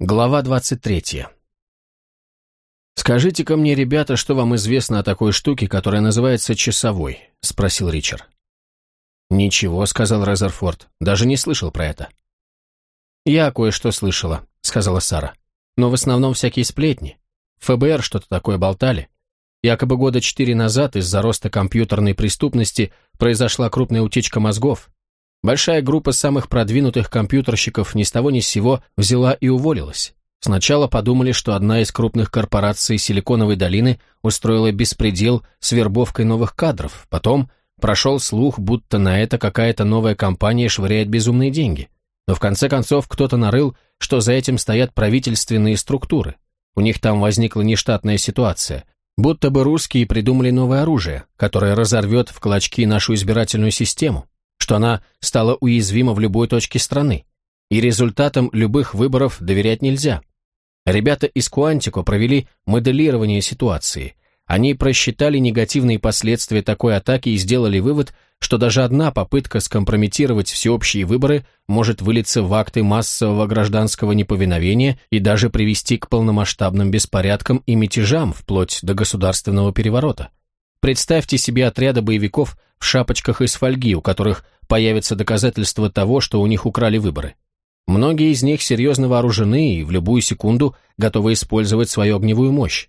Глава 23. «Скажите-ка мне, ребята, что вам известно о такой штуке, которая называется часовой?» — спросил Ричард. «Ничего», — сказал Резерфорд, — «даже не слышал про это». «Я кое-что слышала», — сказала Сара. «Но в основном всякие сплетни. ФБР что-то такое болтали. Якобы года четыре назад из-за роста компьютерной преступности произошла крупная утечка мозгов, Большая группа самых продвинутых компьютерщиков ни с того ни с сего взяла и уволилась. Сначала подумали, что одна из крупных корпораций Силиконовой долины устроила беспредел с вербовкой новых кадров, потом прошел слух, будто на это какая-то новая компания швыряет безумные деньги. Но в конце концов кто-то нарыл, что за этим стоят правительственные структуры. У них там возникла нештатная ситуация, будто бы русские придумали новое оружие, которое разорвет в клочки нашу избирательную систему что она стала уязвима в любой точке страны, и результатам любых выборов доверять нельзя. Ребята из Куантико провели моделирование ситуации. Они просчитали негативные последствия такой атаки и сделали вывод, что даже одна попытка скомпрометировать всеобщие выборы может вылиться в акты массового гражданского неповиновения и даже привести к полномасштабным беспорядкам и мятежам вплоть до государственного переворота. Представьте себе отряды боевиков в шапочках из фольги, у которых появится доказательство того, что у них украли выборы. Многие из них серьезно вооружены и в любую секунду готовы использовать свою огневую мощь.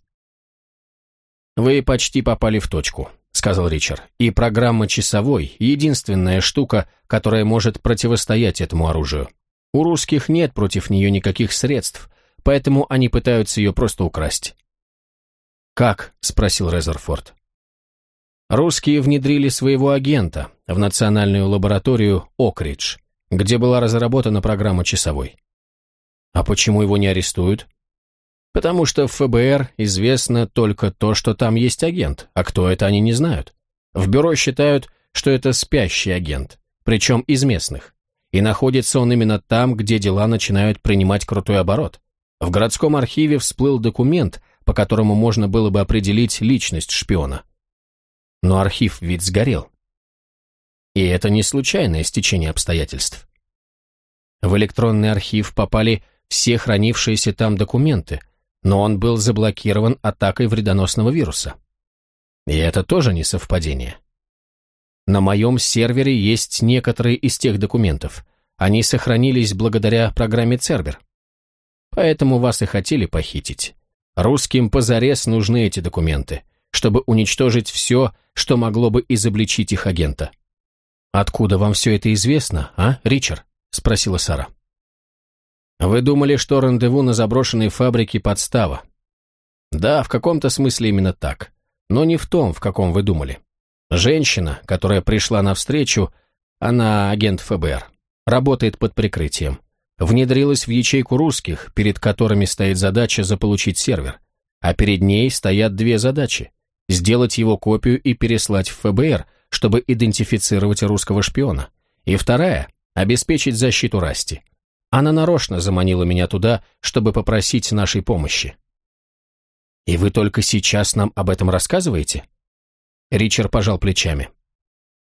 «Вы почти попали в точку», — сказал Ричард. «И программа «Часовой» — единственная штука, которая может противостоять этому оружию. У русских нет против нее никаких средств, поэтому они пытаются ее просто украсть». «Как?» — спросил Резерфорд. Русские внедрили своего агента в национальную лабораторию Окридж, где была разработана программа часовой. А почему его не арестуют? Потому что в ФБР известно только то, что там есть агент, а кто это они не знают. В бюро считают, что это спящий агент, причем из местных. И находится он именно там, где дела начинают принимать крутой оборот. В городском архиве всплыл документ, по которому можно было бы определить личность шпиона. Но архив ведь сгорел. И это не случайное стечение обстоятельств. В электронный архив попали все хранившиеся там документы, но он был заблокирован атакой вредоносного вируса. И это тоже не совпадение. На моем сервере есть некоторые из тех документов. Они сохранились благодаря программе Цербер. Поэтому вас и хотели похитить. Русским позарез нужны эти документы чтобы уничтожить все, что могло бы изобличить их агента. «Откуда вам все это известно, а, Ричард?» – спросила Сара. «Вы думали, что рандеву на заброшенной фабрике – подстава?» «Да, в каком-то смысле именно так, но не в том, в каком вы думали. Женщина, которая пришла навстречу, она агент ФБР, работает под прикрытием, внедрилась в ячейку русских, перед которыми стоит задача заполучить сервер, а перед ней стоят две задачи сделать его копию и переслать в ФБР, чтобы идентифицировать русского шпиона. И вторая – обеспечить защиту Расти. Она нарочно заманила меня туда, чтобы попросить нашей помощи. «И вы только сейчас нам об этом рассказываете?» Ричард пожал плечами.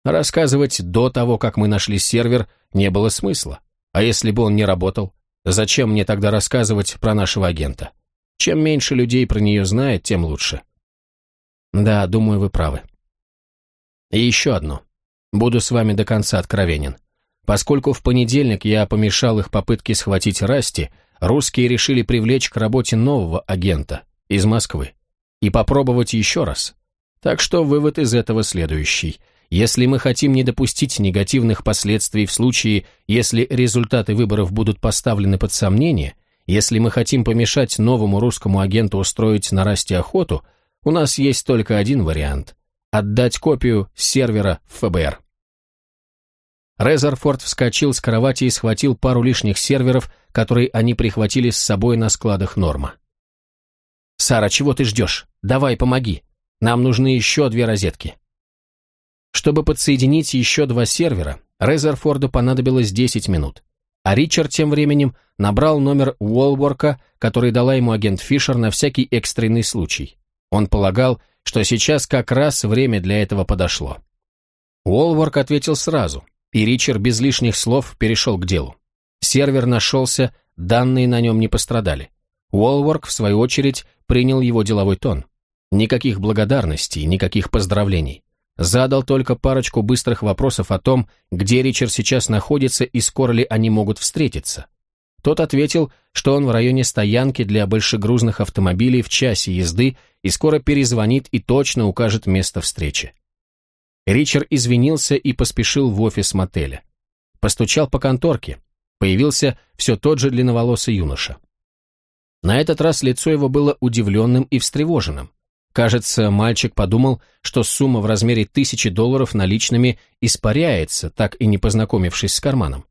«Рассказывать до того, как мы нашли сервер, не было смысла. А если бы он не работал, зачем мне тогда рассказывать про нашего агента? Чем меньше людей про нее знает, тем лучше. Да, думаю, вы правы. И еще одно. Буду с вами до конца откровенен. Поскольку в понедельник я помешал их попытке схватить Расти, русские решили привлечь к работе нового агента из Москвы и попробовать еще раз. Так что вывод из этого следующий. Если мы хотим не допустить негативных последствий в случае, если результаты выборов будут поставлены под сомнение, если мы хотим помешать новому русскому агенту устроить на Расти охоту – у нас есть только один вариант – отдать копию сервера в ФБР. Резерфорд вскочил с кровати и схватил пару лишних серверов, которые они прихватили с собой на складах Норма. «Сара, чего ты ждешь? Давай, помоги. Нам нужны еще две розетки». Чтобы подсоединить еще два сервера, Резерфорду понадобилось 10 минут. А Ричард тем временем набрал номер Уолворка, который дала ему агент Фишер на всякий экстренный случай. Он полагал, что сейчас как раз время для этого подошло. Уолворк ответил сразу, и Ричард без лишних слов перешел к делу. Сервер нашелся данные на нем не пострадали. Уолворк, в свою очередь, принял его деловой тон. Никаких благодарностей, никаких поздравлений. Задал только парочку быстрых вопросов о том, где Ричард сейчас находится и скоро ли они могут встретиться. Тот ответил, что он в районе стоянки для большегрузных автомобилей в часе езды и скоро перезвонит и точно укажет место встречи. Ричард извинился и поспешил в офис мотеля. Постучал по конторке. Появился все тот же длинноволосый юноша. На этот раз лицо его было удивленным и встревоженным. Кажется, мальчик подумал, что сумма в размере тысячи долларов наличными испаряется, так и не познакомившись с карманом.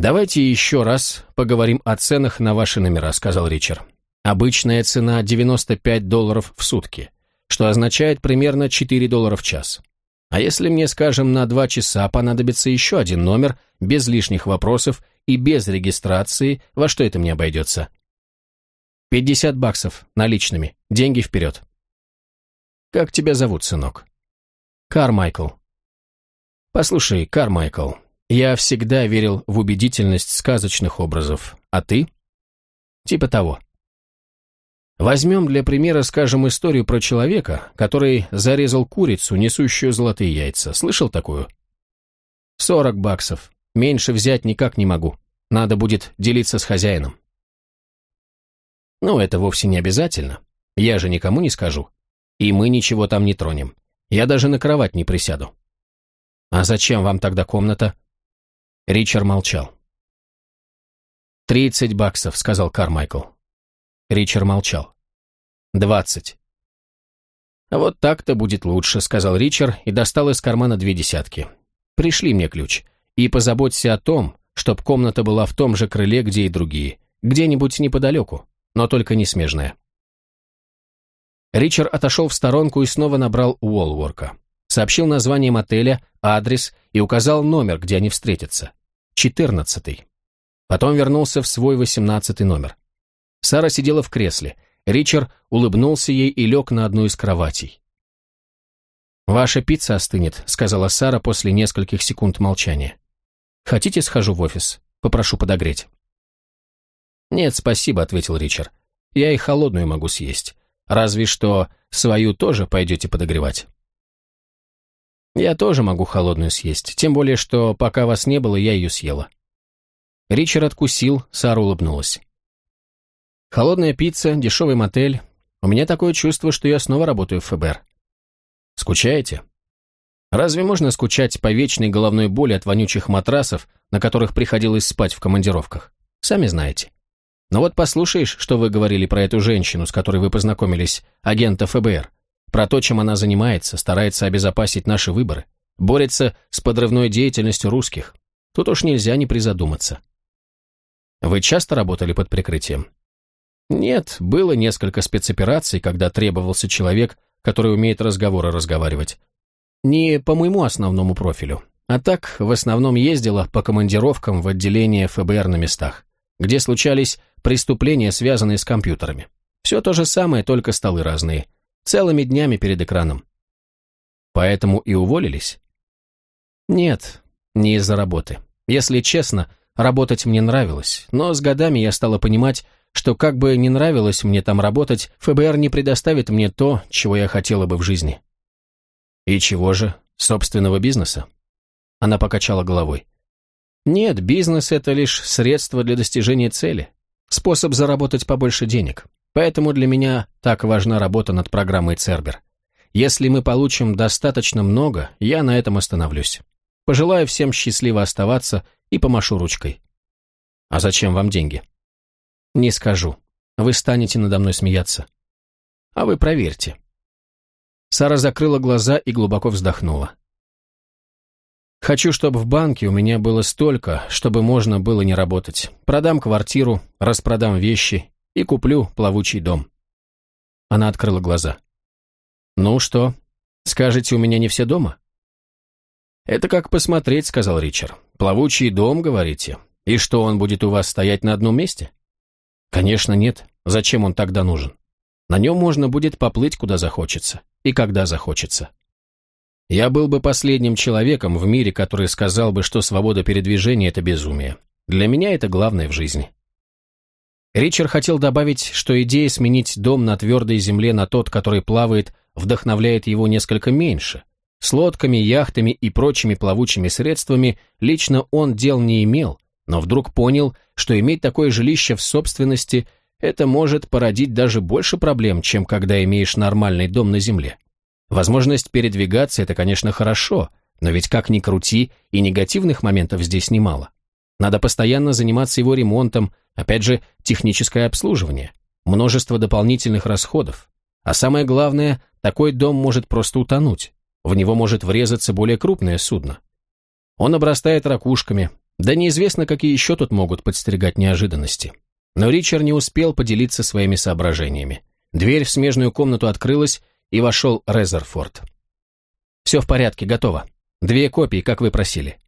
«Давайте еще раз поговорим о ценах на ваши номера», — сказал Ричард. «Обычная цена 95 долларов в сутки, что означает примерно 4 доллара в час. А если мне, скажем, на 2 часа понадобится еще один номер, без лишних вопросов и без регистрации, во что это мне обойдется?» «Пятьдесят баксов, наличными. Деньги вперед». «Как тебя зовут, сынок?» «Кармайкл». «Послушай, Кармайкл, я всегда верил в убедительность сказочных образов. А ты?» «Типа того». Возьмем для примера, скажем, историю про человека, который зарезал курицу, несущую золотые яйца. Слышал такую? Сорок баксов. Меньше взять никак не могу. Надо будет делиться с хозяином. Ну, это вовсе не обязательно. Я же никому не скажу. И мы ничего там не тронем. Я даже на кровать не присяду. А зачем вам тогда комната? Ричард молчал. «Тридцать баксов», — сказал Кармайкл. Ричард молчал. «Двадцать». «А вот так-то будет лучше», — сказал Ричард и достал из кармана две десятки. «Пришли мне ключ. И позаботься о том, чтоб комната была в том же крыле, где и другие. Где-нибудь неподалеку но только не смежная. Ричард отошел в сторонку и снова набрал Уолворка. Сообщил название мотеля, адрес и указал номер, где они встретятся. Четырнадцатый. Потом вернулся в свой восемнадцатый номер. Сара сидела в кресле. Ричард улыбнулся ей и лег на одну из кроватей. «Ваша пицца остынет», — сказала Сара после нескольких секунд молчания. «Хотите, схожу в офис? Попрошу подогреть». «Нет, спасибо», — ответил Ричард. «Я и холодную могу съесть. Разве что свою тоже пойдете подогревать». «Я тоже могу холодную съесть, тем более, что пока вас не было, я ее съела». Ричард откусил, Сара улыбнулась. «Холодная пицца, дешевый мотель. У меня такое чувство, что я снова работаю в ФБР». «Скучаете?» «Разве можно скучать по вечной головной боли от вонючих матрасов, на которых приходилось спать в командировках? Сами знаете». Но вот послушаешь, что вы говорили про эту женщину, с которой вы познакомились, агента ФБР, про то, чем она занимается, старается обезопасить наши выборы, борется с подрывной деятельностью русских. Тут уж нельзя не призадуматься. Вы часто работали под прикрытием? Нет, было несколько спецопераций, когда требовался человек, который умеет разговоры разговаривать. Не по моему основному профилю, а так в основном ездила по командировкам в отделение ФБР на местах, где случались преступления, связанные с компьютерами. Все то же самое, только столы разные. Целыми днями перед экраном. Поэтому и уволились? Нет, не из-за работы. Если честно, работать мне нравилось, но с годами я стала понимать, что как бы не нравилось мне там работать, ФБР не предоставит мне то, чего я хотела бы в жизни. И чего же? Собственного бизнеса? Она покачала головой. Нет, бизнес – это лишь средство для достижения цели. Способ заработать побольше денег. Поэтому для меня так важна работа над программой Цербер. Если мы получим достаточно много, я на этом остановлюсь. Пожелаю всем счастливо оставаться и помашу ручкой. А зачем вам деньги? Не скажу. Вы станете надо мной смеяться. А вы проверьте. Сара закрыла глаза и глубоко вздохнула. Хочу, чтобы в банке у меня было столько, чтобы можно было не работать. Продам квартиру, распродам вещи и куплю плавучий дом. Она открыла глаза. «Ну что, скажете, у меня не все дома?» «Это как посмотреть», — сказал Ричард. «Плавучий дом, говорите? И что, он будет у вас стоять на одном месте?» «Конечно нет. Зачем он тогда нужен? На нем можно будет поплыть, куда захочется и когда захочется». Я был бы последним человеком в мире, который сказал бы, что свобода передвижения – это безумие. Для меня это главное в жизни. Ричард хотел добавить, что идея сменить дом на твердой земле на тот, который плавает, вдохновляет его несколько меньше. С лодками, яхтами и прочими плавучими средствами лично он дел не имел, но вдруг понял, что иметь такое жилище в собственности – это может породить даже больше проблем, чем когда имеешь нормальный дом на земле. Возможность передвигаться – это, конечно, хорошо, но ведь как ни крути, и негативных моментов здесь немало. Надо постоянно заниматься его ремонтом, опять же, техническое обслуживание, множество дополнительных расходов. А самое главное, такой дом может просто утонуть. В него может врезаться более крупное судно. Он обрастает ракушками, да неизвестно, какие еще тут могут подстерегать неожиданности. Но Ричард не успел поделиться своими соображениями. Дверь в смежную комнату открылась, и вошел Резерфорд. «Все в порядке, готово. Две копии, как вы просили».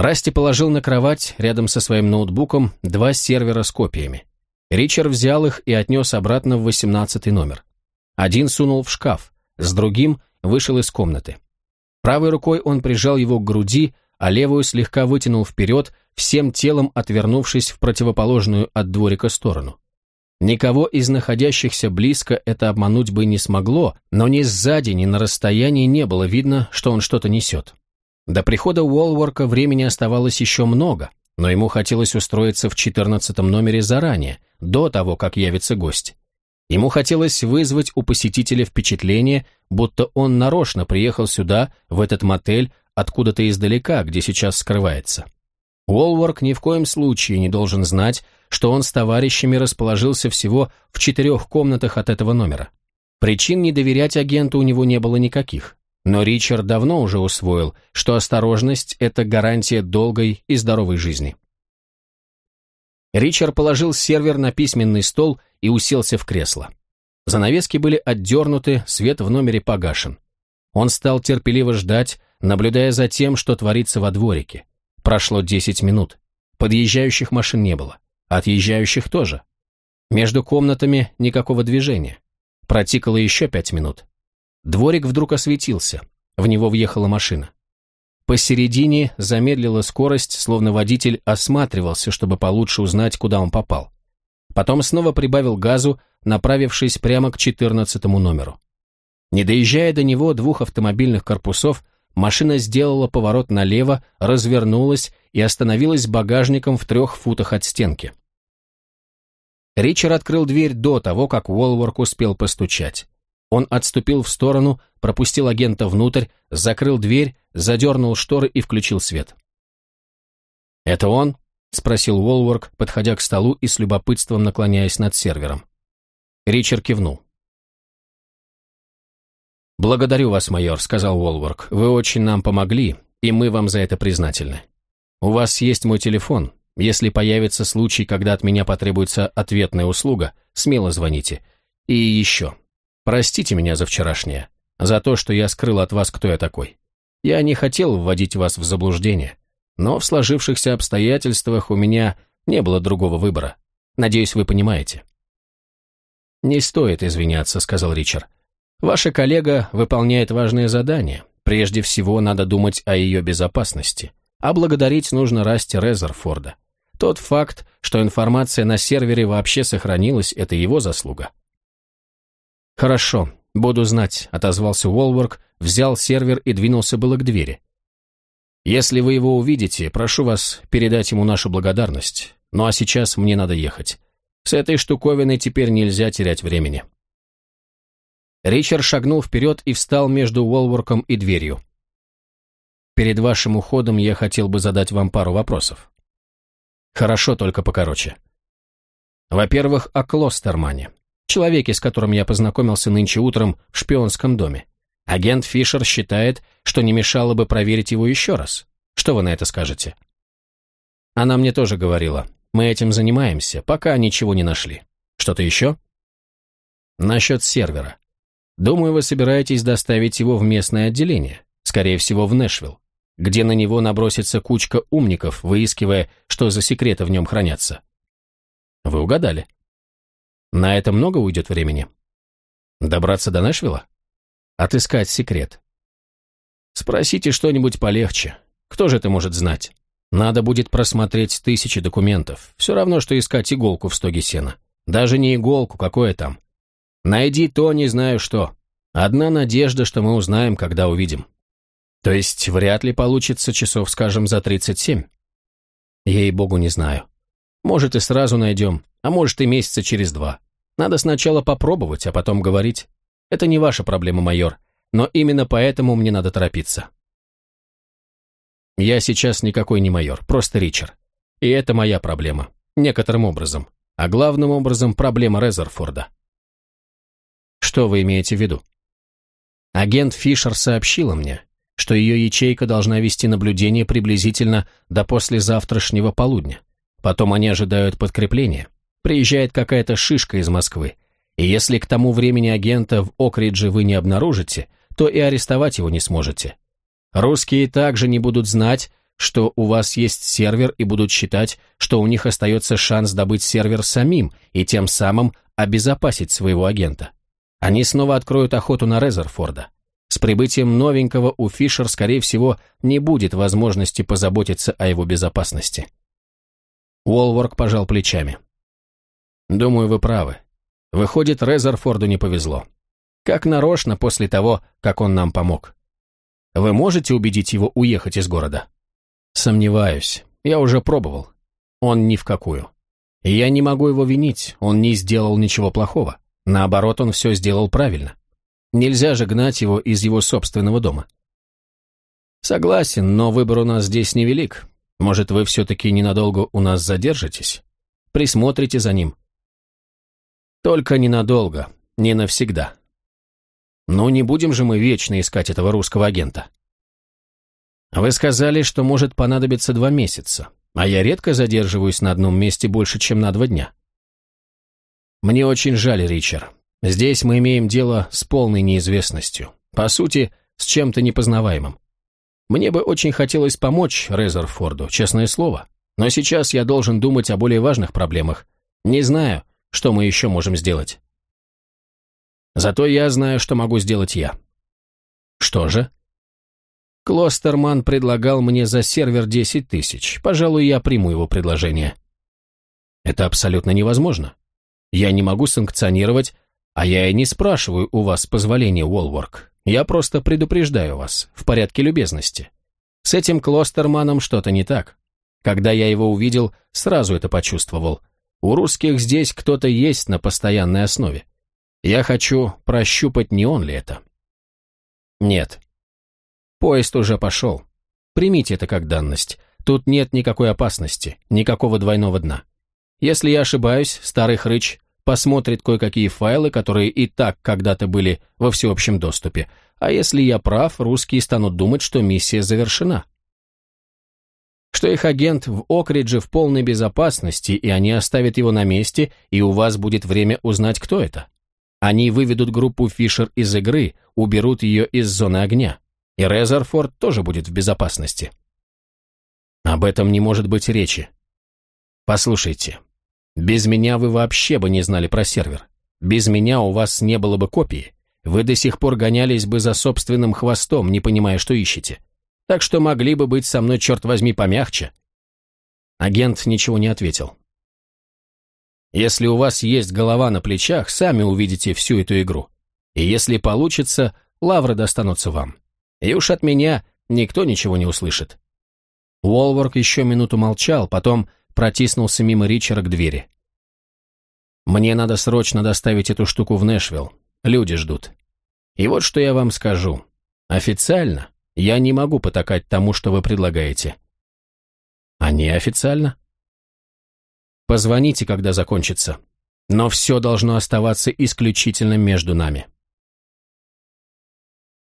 Расти положил на кровать, рядом со своим ноутбуком, два сервера с копиями. Ричард взял их и отнес обратно в восемнадцатый номер. Один сунул в шкаф, с другим вышел из комнаты. Правой рукой он прижал его к груди, а левую слегка вытянул вперед, всем телом отвернувшись в противоположную от дворика сторону. Никого из находящихся близко это обмануть бы не смогло, но ни сзади, ни на расстоянии не было видно, что он что-то несет. До прихода Уолворка времени оставалось еще много, но ему хотелось устроиться в четырнадцатом номере заранее, до того, как явится гость. Ему хотелось вызвать у посетителя впечатление, будто он нарочно приехал сюда, в этот мотель, откуда-то издалека, где сейчас скрывается. Уолворк ни в коем случае не должен знать, что он с товарищами расположился всего в четырех комнатах от этого номера. Причин не доверять агенту у него не было никаких. Но Ричард давно уже усвоил, что осторожность – это гарантия долгой и здоровой жизни. Ричард положил сервер на письменный стол и уселся в кресло. Занавески были отдернуты, свет в номере погашен. Он стал терпеливо ждать, наблюдая за тем, что творится во дворике. Прошло 10 минут. Подъезжающих машин не было. Отъезжающих тоже. Между комнатами никакого движения. Протикало еще пять минут. Дворик вдруг осветился. В него въехала машина. Посередине замедлила скорость, словно водитель осматривался, чтобы получше узнать, куда он попал. Потом снова прибавил газу, направившись прямо к четырнадцатому номеру. Не доезжая до него двух автомобильных корпусов, Машина сделала поворот налево, развернулась и остановилась багажником в трех футах от стенки. Ричард открыл дверь до того, как Уолворк успел постучать. Он отступил в сторону, пропустил агента внутрь, закрыл дверь, задернул шторы и включил свет. «Это он?» — спросил Уолворк, подходя к столу и с любопытством наклоняясь над сервером. Ричард кивнул. «Благодарю вас, майор», — сказал Уолворк. «Вы очень нам помогли, и мы вам за это признательны. У вас есть мой телефон. Если появится случай, когда от меня потребуется ответная услуга, смело звоните. И еще. Простите меня за вчерашнее, за то, что я скрыл от вас, кто я такой. Я не хотел вводить вас в заблуждение, но в сложившихся обстоятельствах у меня не было другого выбора. Надеюсь, вы понимаете». «Не стоит извиняться», — сказал Ричард. Ваша коллега выполняет важное задание. Прежде всего, надо думать о ее безопасности. А благодарить нужно Расти Резерфорда. Тот факт, что информация на сервере вообще сохранилась, это его заслуга. «Хорошо, буду знать», — отозвался Уолворк, взял сервер и двинулся было к двери. «Если вы его увидите, прошу вас передать ему нашу благодарность. Ну а сейчас мне надо ехать. С этой штуковиной теперь нельзя терять времени». Ричард шагнул вперед и встал между Уолворком и дверью. «Перед вашим уходом я хотел бы задать вам пару вопросов». «Хорошо, только покороче». Во-первых, о Клостермане, человеке, с которым я познакомился нынче утром в шпионском доме. Агент Фишер считает, что не мешало бы проверить его еще раз. Что вы на это скажете? Она мне тоже говорила. Мы этим занимаемся, пока ничего не нашли. Что-то еще? Насчет сервера. Думаю, вы собираетесь доставить его в местное отделение, скорее всего, в Нэшвилл, где на него набросится кучка умников, выискивая, что за секреты в нем хранятся. Вы угадали. На это много уйдет времени? Добраться до Нэшвилла? Отыскать секрет. Спросите что-нибудь полегче. Кто же это может знать? Надо будет просмотреть тысячи документов. Все равно, что искать иголку в стоге сена. Даже не иголку, какое там. Найди то, не знаю что. Одна надежда, что мы узнаем, когда увидим. То есть вряд ли получится часов, скажем, за 37. Ей-богу, не знаю. Может, и сразу найдем, а может, и месяца через два. Надо сначала попробовать, а потом говорить. Это не ваша проблема, майор, но именно поэтому мне надо торопиться. Я сейчас никакой не майор, просто Ричард. И это моя проблема, некоторым образом. А главным образом проблема Резерфорда. Что вы имеете в виду? Агент Фишер сообщила мне, что ее ячейка должна вести наблюдение приблизительно до послезавтрашнего полудня. Потом они ожидают подкрепления. Приезжает какая-то шишка из Москвы. И если к тому времени агента в Окридже вы не обнаружите, то и арестовать его не сможете. Русские также не будут знать, что у вас есть сервер и будут считать, что у них остается шанс добыть сервер самим и тем самым обезопасить своего агента. Они снова откроют охоту на Резерфорда. С прибытием новенького у Фишер, скорее всего, не будет возможности позаботиться о его безопасности. Уолворк пожал плечами. «Думаю, вы правы. Выходит, Резерфорду не повезло. Как нарочно после того, как он нам помог. Вы можете убедить его уехать из города?» «Сомневаюсь. Я уже пробовал. Он ни в какую. Я не могу его винить, он не сделал ничего плохого. Наоборот, он все сделал правильно. Нельзя же гнать его из его собственного дома. Согласен, но выбор у нас здесь невелик. Может, вы все-таки ненадолго у нас задержитесь? Присмотрите за ним. Только ненадолго, не навсегда. Ну, не будем же мы вечно искать этого русского агента. Вы сказали, что может понадобиться два месяца, а я редко задерживаюсь на одном месте больше, чем на два дня. Мне очень жаль, Ричард. Здесь мы имеем дело с полной неизвестностью. По сути, с чем-то непознаваемым. Мне бы очень хотелось помочь Резерфорду, честное слово. Но сейчас я должен думать о более важных проблемах. Не знаю, что мы еще можем сделать. Зато я знаю, что могу сделать я. Что же? Клостерман предлагал мне за сервер 10 тысяч. Пожалуй, я приму его предложение. Это абсолютно невозможно. Я не могу санкционировать, а я и не спрашиваю у вас позволения, Уолворк. Я просто предупреждаю вас, в порядке любезности. С этим Клостерманом что-то не так. Когда я его увидел, сразу это почувствовал. У русских здесь кто-то есть на постоянной основе. Я хочу прощупать, не он ли это. Нет. Поезд уже пошел. Примите это как данность. Тут нет никакой опасности, никакого двойного дна. Если я ошибаюсь, старый хрыч посмотрит кое-какие файлы, которые и так когда-то были во всеобщем доступе, а если я прав, русские станут думать, что миссия завершена. Что их агент в Окридже в полной безопасности, и они оставят его на месте, и у вас будет время узнать, кто это. Они выведут группу Фишер из игры, уберут ее из зоны огня, и Резерфорд тоже будет в безопасности. Об этом не может быть речи. Послушайте, без меня вы вообще бы не знали про сервер. Без меня у вас не было бы копии. Вы до сих пор гонялись бы за собственным хвостом, не понимая, что ищете. Так что могли бы быть со мной, черт возьми, помягче. Агент ничего не ответил. Если у вас есть голова на плечах, сами увидите всю эту игру. И если получится, лавры достанутся вам. И уж от меня никто ничего не услышит. Уолворк еще минуту молчал, потом протиснулся мимо Ричера к двери. «Мне надо срочно доставить эту штуку в Нэшвилл. Люди ждут. И вот что я вам скажу. Официально я не могу потакать тому, что вы предлагаете». «А неофициально?» «Позвоните, когда закончится. Но все должно оставаться исключительно между нами».